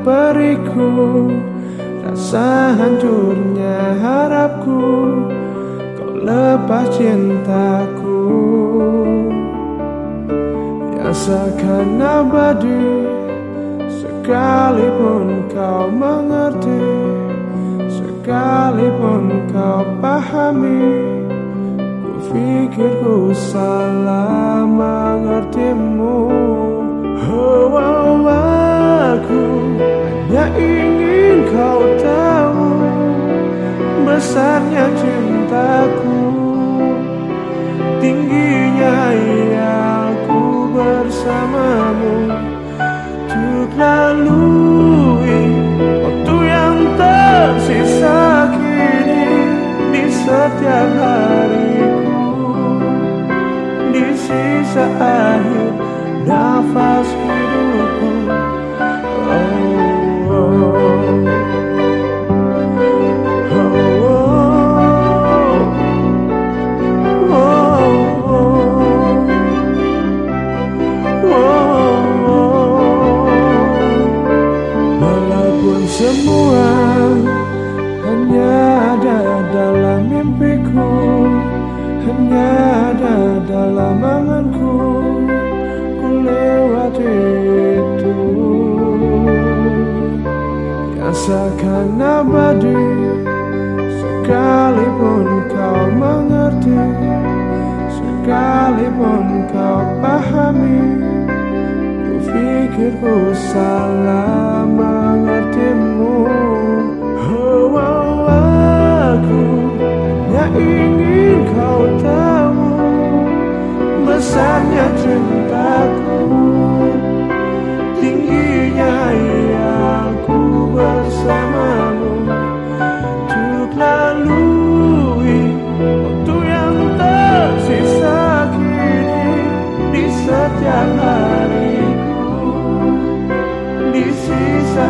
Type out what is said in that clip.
periku Rasa hancurnya harapku Kau lepas cintaku. Yang seakan abadi Sekalipun kau mengerti Sekalipun kau pahami Ku pikir ku salah Cintaku? Tingginya aku bersamamu. Untuk waktu yang tersisa kini Di setiap hariku. Di sisa akhir nafas Ada dalam anganku Ku lewati itu. Yang seakan abadi Sekalipun kau mengerti Sekalipun kau pahami Ku pikir ku salah hariku di sisa